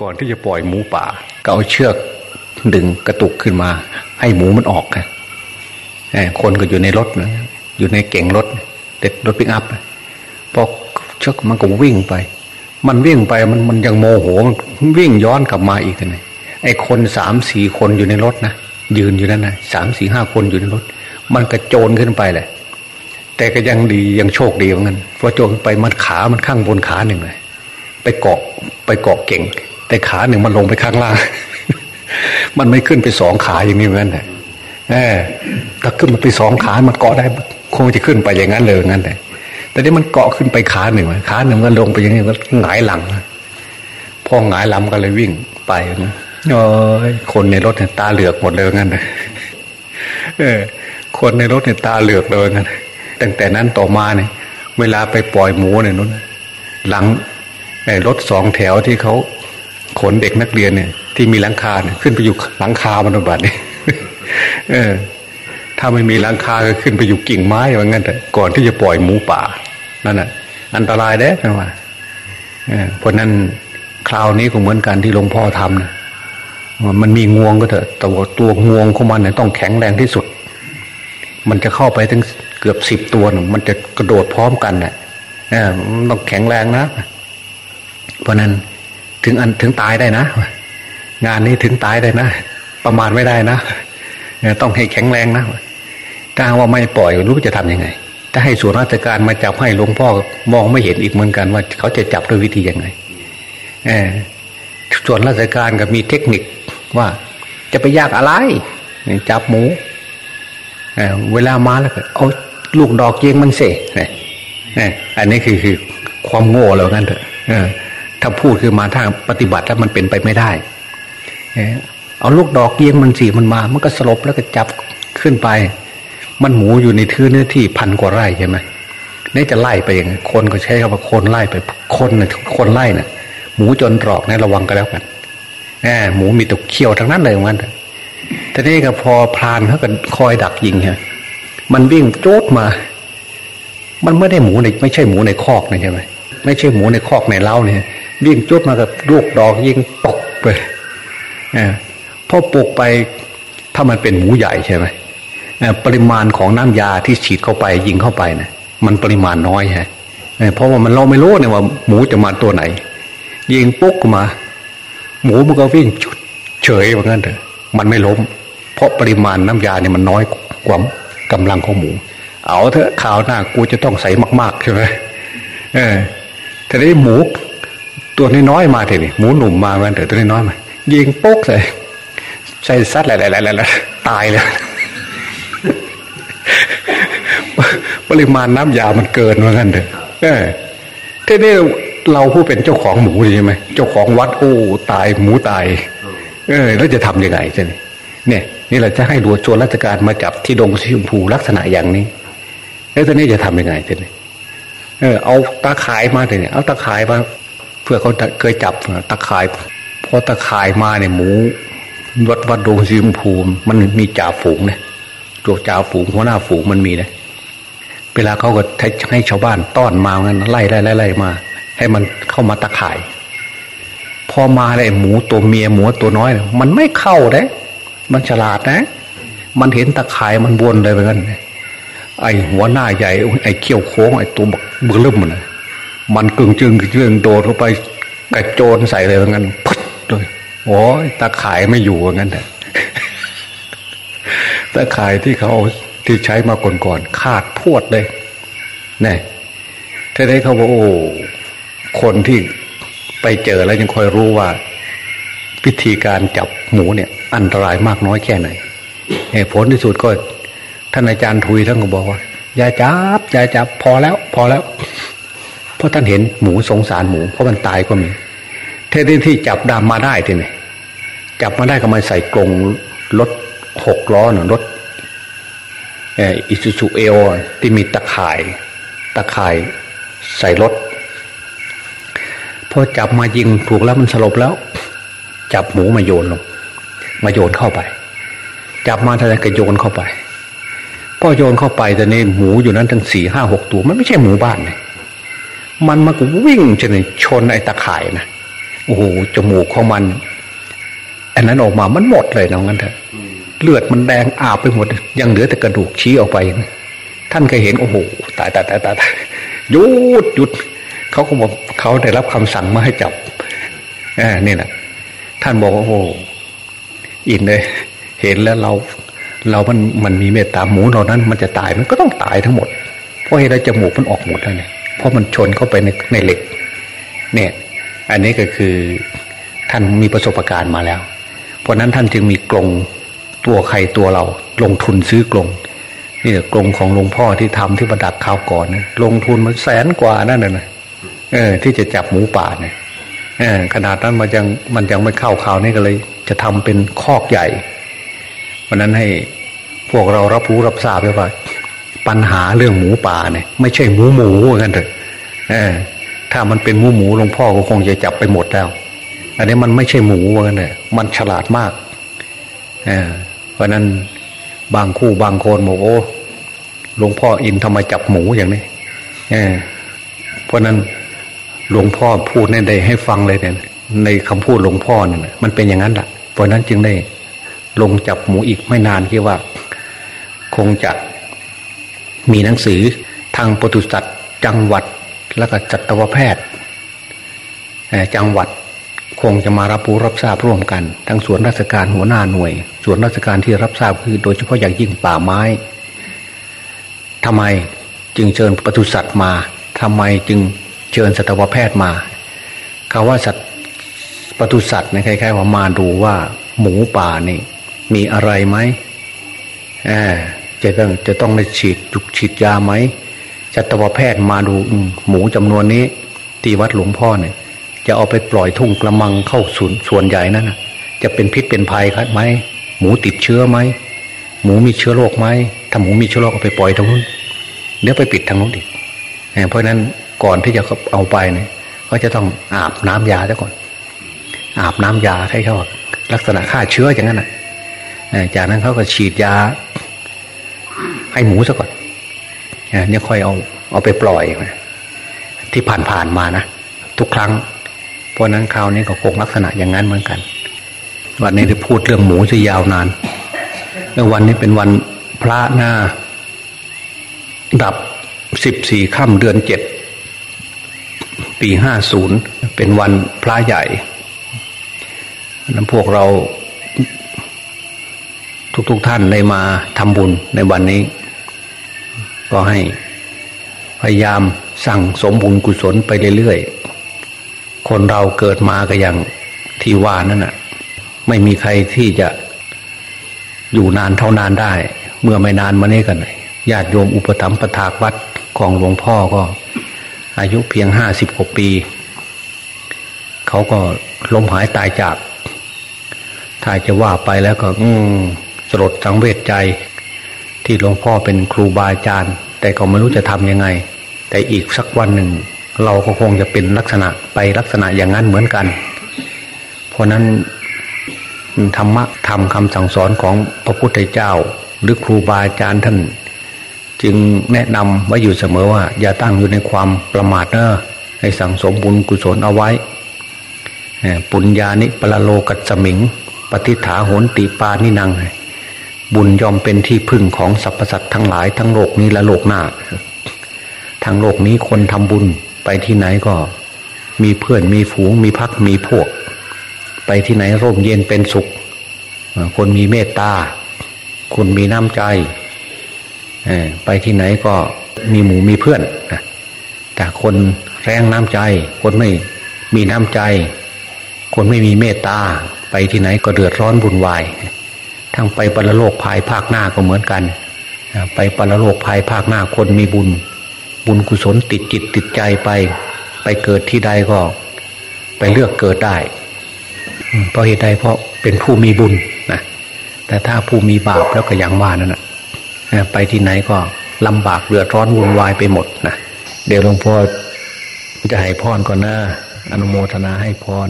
ก่อนที่จะปล่อยหมูป่า ก็เอาเชือกดึงกระตุกขึ้นมา ให้หมูมันออกกันคนก็อยู่ในรถนะอยู่ในเก่งรถเด็ดรถปิกอัพพอเชือกมันก็วิ่งไป มันวิ่งไปมันมันยังโมโหมันวิ่งย้อนกลับมาอีกเลยไอ้คนสามสี่คนอยู่ในรถนะยืนอยู่นั่นนะสามสี่ห้าคนอยู่ในรถ มันกระโจนขึ้นไปเลยแต่ก็ยังดียังโชคดีเหมือนกันพอโจนไปมันขามันข้างบนขาหนึ่งเลยไปเกาะไปเกาะเก่ง แต่ขาหนึ่งมันลงไปข้างล่าง มันไม่ขึ้นไปสองขาอย่างนี้เหมือนกันแหมถ้าขึ้นมาไปสองขามันเกาะได้คงจะขึ้นไปอย่างนั้นเลยงั้นแต่แต่นี่มันเกาะขึ้นไปขาหนึ่งขาหนึ่งมันลงไปอย่างนี้ก็หงายหลังพอหงายหลังก็เลยวิ่งไปนะโอ้ยคนในรถเนี่ยตาเหลือกหมดเลยงั้นเลยเออ คนในรถเนี่ยตาเหลือกเลยงั้นตั้งแต่นั้นต่อมาเนี่ย เวลาไปปล่อยหมูเนี่ยนู้นหลังรถสองแถวที่เขา ขนเด็กนักเรียนเนี่ย ที่มีหลังคาเนี่ยขึ้นไปอยู่หลังคาบรรบัดนี่เออ ถ้าไม่มีหลังคาก็ขึ้นไปอยู่กิ่งไม้ว่างั้นแต่ก่อนที่จะปล่อยหมูป่านั่นน่ะอันตรายเด้นะว่าเพราะนั้นคราวนี้ก็เหมือนกันที่หลวงพ่อทำนะมันมีงวงก็เถอะแต่ว่าตัวงวงของมันเนี่ยต้องแข็งแรงที่สุด มันจะเข้าไปถึงเกือบสิบตัวนะมันจะกระโดดพร้อมกันเนี่ยต้องแข็งแรงนะ เพราะนั้น ถึงอันถึงตายได้นะ งานนี้ถึงตายได้นะ ประมาณไม่ได้นะต้องให้แข็งแรงนะถ้าว่าไม่ปล่อยรู้จะทํำยังไง ถ้าให้ส่วนราชการมาจับให้หลวงพ่อมองไม่เห็นอีกเหมือนกันว่าเขาจะจับด้วยวิธียังไงส่วนราชการก็มีเทคนิคว่าจะไปยากอะไร จับหมูเวลามาแล้วก็เอาลูกดอกเยียงมันเสเนี่อันนี้คือคือความโง่แล้วกันเถอะ ถ้าพูดคือมาทางปฏิบัติแล้วมันเป็นไปไม่ได้เอาลูกดอกเยียงมันสีมันมา มันก็สลบแล้วก็จับขึ้นไป มันหมูอยู่ในทื่อเนื้อที่พันกว่าไร่ใช่ไหมนี่จะไล่ไปยังไงคนก็ใช้คำว่าคนไล่ไปคนน่ะคนไล่น่ะ หมูจนตรอกนี่ระวังกันแล้วกันแหมหมูมีตกเขี้ยวทั้งนั้นเลยเหมือนกันแต่นี่ก็พอพรานเขาก็คอยดักยิงฮะมันวิ่งโจดมา มันไม่ได้หมูในไม่ใช่หมูในคอกนะใช่ไหมไม่ใช่หมูในคอกในเล้าเนี่ย วิ่งโจดมากับลูกดอกยิงตกไปพอปลูกไปถ้ามันเป็นหมูใหญ่ใช่ไหมปริมาณของน้ำยาที่ฉีดเข้าไป ยิงเข้าไปนะมันปริมาณน้อยฮะเพราะว่ามันเราไม่รู้เนี่ยว่าหมูจะมาตัวไหน ยิงปุ๊กมา หมูมันก็วิ่งเฉยเหมือนกันเถอะมันไม่ล้ม เพราะปริมาณน้ำยาเนี่ยมันน้อยกว่ากำลังของหมู เอาเถอะข่าวหน้ากูจะต้องใส่มาก ๆใช่ไหมเออแต่นี้หมู ตัวน้อยๆมาเถอะนี่หมูหนุ่มมาเหมือนเถอะตัวน้อยมายิงปุ๊กใส่ใส่ซัดอะไรๆๆตายเลยปริมาณน้ำยามันเกินเหมือนกันเถอะเออทีนี้เราผู้เป็นเจ้าของหมูใช่ไหมเจ้าของวัดโอ้ตายหมูตาย เออ แล้วจะทํำยังไงใช่ไหมเนี่ย นี่เราจะให้ดูโจรราชการมาจับที่ดงชิมพูลักษณะอย่างนี้ แล้วตอนนี้จะทํำยังไงใช่ไหมเออเอาตาขายมาเลยเอาตาขายมา เพื่อเขาเคยจับตาขายพอตาขายมาเนี่ยหมูวัดวัดดงชิมพูมันมีจ่าฝูงเนี่ยตัวจ่าฝูงหัวหน้าฝูงมันมีเนี่ยเวลาเขาก็ให้ชาวบ้านต้อนมางั้นไล่ไล่ไล่ไล่มา ให้มันเข้ามาตะข่าย พอมาเลยหมูตัวเมียหมูตัวน้อย มันไม่เข้าเด้มันฉลาดนะ มันเห็นตะข่ายมันวนเลยเหมือนกันไอหัวหน้าใหญ่ไอเขี้ยวโค้งไอตัวบักเบื้อล่มมัน มันกึ่งจึงจึงโดดเข้าไปกระโจนใส่เลยเหมือนกันพุดเลยโอ้ยตะข่ายไม่อยู่เหมือนกันแต่ตะข่ายที่เขาที่ใช้มาก่อนๆขาดพวดเลยนี่ถ้าได้เขาบอกโอ้คนที่ไปเจอแล้วยังคอยรู้ว่าวิธีการจับหมูเนี่ย อันตรายมากน้อยแค่ไหนผลที่สุดก็ท่านอาจารย์ทุยท่านก็บอกว่า อย่าจับอย่าจับพอแล้ว พอแล้ว ราะท่านเห็นหมูสงสารหมูเพราะมันตายก็มีเท่ที่จับดามมาได้ทีนี่จับมาได้ก็มาใส่กรงรถหกล้อน่ะรถอิซูซูเอโอที่มีตะข่ายตะข่ายใส่รถพอจับมายิงถูกแล้วมันสลบแล้ว จับหมูมาโยนลงมาโยนเข้าไป จับมาทะเลก็โยนเข้าไปพอโยนเข้าไปแต่ในหมูอยู่นั้นทั้งสี่ห้าหกตัว มันไม่ใช่หมูบ้านเลย มันมาวิ่งจนชนไอ้ตะข่ายนะโอ้โหจมูกของมันอันนั้นออกมามันหมดเลยนะงั้นเถอะเลือดมันแดงอาบไปหมด ยังเหลือแต่กระดูกชี้ออกไป ท่านก็เห็นโอ้โหตายตายตายตายหยุดหยุดเขาก็บอกเขาได้รับคำสั่งมาให้จับอ่านี่แหละท่านบอกว่าโอ้อินเลย เห็นแล้วเราเรามันมันมีเมตตาหมูเรานั้น มันจะตายมันก็ต้องตายทั้งหมด เพราะเหตุใดจมูกมันออกหมดแล้วเนี่ย เพราะมันชนเข้าไปในในเหล็ก เนี่ย อันนี้ก็คือท่านมีประสบการณ์มาแล้ว เพราะนั้นท่านจึงมีกรงตัวใครตัวเรา ลงทุนซื้อกรงนี่กรงของหลวงพ่อที่ทำที่ประดับข้าวก่อนนะลงทุนมันแสนกว่านั่นนะเออ ที่จะจับหมูป่าเนี่ยเออขนาดนั้นมันยังมันยังไม่เข้าข่าวนี่ก็เลย จะทำเป็นคอกใหญ่ เพราะนั้นให้พวกเรารับรู้รับทราบไว้ว่า ปัญหาเรื่องหมูป่าเนี่ยไม่ใช่หมูหมูกันเถอะถ้ามันเป็นหมูหมูหลวงพ่อก็คงจะจับไปหมดแล้ว อันนี้มันไม่ใช่หมูกันเลยมันฉลาดมากเพราะนั้นบางคู่บางคนบอกโอ้หลวงพ่ออินทำไมจับหมูอย่างนี้เออเพราะนั้นหลวงพ่อพูดในใดให้ฟังเลยเนี่ยในคำพูดหลวงพ่อเนี่ยมันเป็นอย่างนั้นแหละเพราะนั้นจึงได้ลงจับหมูอีกไม่นานคิดว่า คงจะ มีหนังสือทางปศุสัตว์จังหวัดแล้วก็จัตวแพทย์ จังหวัดคงจะมารับรู้รับทราบร่วมกัน ทั้งส่วนราชการหัวหน้าหน่วย ส่วนราชการที่รับทราบคือโดยเฉพาะอย่างยิ่งป่าไม้ทำไมจึงเชิญปศุสัตว์มาทำไมจึงเชิญสัตวแพทย์มาคาว่าสัตว์ปศุสัตว์ในคล้ายๆว่ามาดูว่าหมูป่านี่ มีอะไรไหม จะต้องจะต้องได้ฉีดจุกฉีดยาไหมสัตวแพทย์มาดูหมูจำนวนนี้ที่วัดหลวงพ่อเนี่ย จะเอาไปปล่อยทุ่งกระมังเข้าส่วนส่วนใหญ่นั่นนะจะเป็นพิษเป็นภัยครับไหมหมูติดเชื้อไหมหมูมีเชื้อโรคไหมถ้าหมูมีเชื้อโรคเอาไปปล่อยตรงนู้นเดี๋ยวไปปิดทางนู้นอีกเพราะนั้นก่อนที่จะเอาไปเนี่ยก็จะต้องอาบน้ำยาซะก่อน อาบน้ำยาให้เขาลักษณะฆ่าเชื้ออย่างนั้นนะจากนั้นเขาก็ฉีดยา ให้หมูซะก่อนเนี่ยค่อยเอาเอาไปปล่อยที่ผ่านๆมานะทุกครั้ง เพราะนั้นคราวนี้ก็คงลักษณะอย่างนั้นเหมือนกัน วันนี้ได้พูดเรื่องหมูจะยาวนานเมื่อวันนี้เป็นวันพระหน้า ดับสิบสี่ค่ำเดือนเจ็ดปีห้าศูนย์เป็นวันพระใหญ่นั้นพวกเราทุกๆทท่านได้มาทำบุญในวันนี้ ก็ให้พยายามสั่งสมบุญกุศลไปเรื่อยๆ คนเราเกิดมาก็อย่างที่ว่านั่นน่ะ ไม่มีใครที่จะอยู่นานเท่านานได้ เมื่อไม่นานมานี้กันญาติโยมอุปถัมภ์ประทากวัดของหลวงพ่อก็ อายุเพียงห้าสิบกว่าปี เขาก็ล้มหายตายจาก ถ้าจะว่าไปแล้วก็ อืสลดสังเวชใจ ที่หลวงพ่อเป็นครูบาอาจารย์ แต่ก็ไม่รู้จะทำยังไง แต่อีกสักวันหนึ่ง เราก็คงจะเป็นลักษณะไปลักษณะอย่างนั้นเหมือนกัน เพราะนั้นธรรมะธรรมคำสั่งสอนของพระพุทธเจ้า หรือครูบาอาจารย์ท่าน จึงแนะนำไว้อยู่เสมอว่า อย่าตั้งอยู่ในความประมาทเนอะให้สั่งสมบุญกุศลเอาไว้ ปุญญานิปลโลกัสมิง ปฏิฐาโหนติปานินัง บุญยอมเป็นที่พึ่งของสรรพสัตว์ทั้งหลายทั้งโลกนี้และโลกหน้าทางโลกนี้คนทำบุญไปที่ไหนก็ มีเพื่อนมีฝูงมีพักมีพวก ไปที่ไหนร่มเย็นเป็นสุข คนมีเมตตาคนมีน้ำใจไปที่ไหนก็มีหมู่มีเพื่อนแต่คนแรงน้ำใจ คนไม่มีน้ำใจ คนไม่มีเมตตาไปที่ไหนก็เดือดร้อนบุญวาย ทั้งไปปรโลกภายภาคหน้าก็เหมือนกัน ไปปรโลกภายภาคหน้าคนมีบุญ บุญกุศลติดจิตติดใจไป ไปเกิดที่ใดก็ ไปเลือกเกิดได้เพราะเหตุใดเพราะเป็นผู้มีบุญนะแต่ถ้าผู้มีบาปแล้วก็อยังว่านั่นนะไปที่ไหนก็ลำบากเดือดร้อนวุ่นวายไปหมดนะเดี๋ยวหลวงพ่อจะให้พรก่อนนะอนุโมทนาให้พร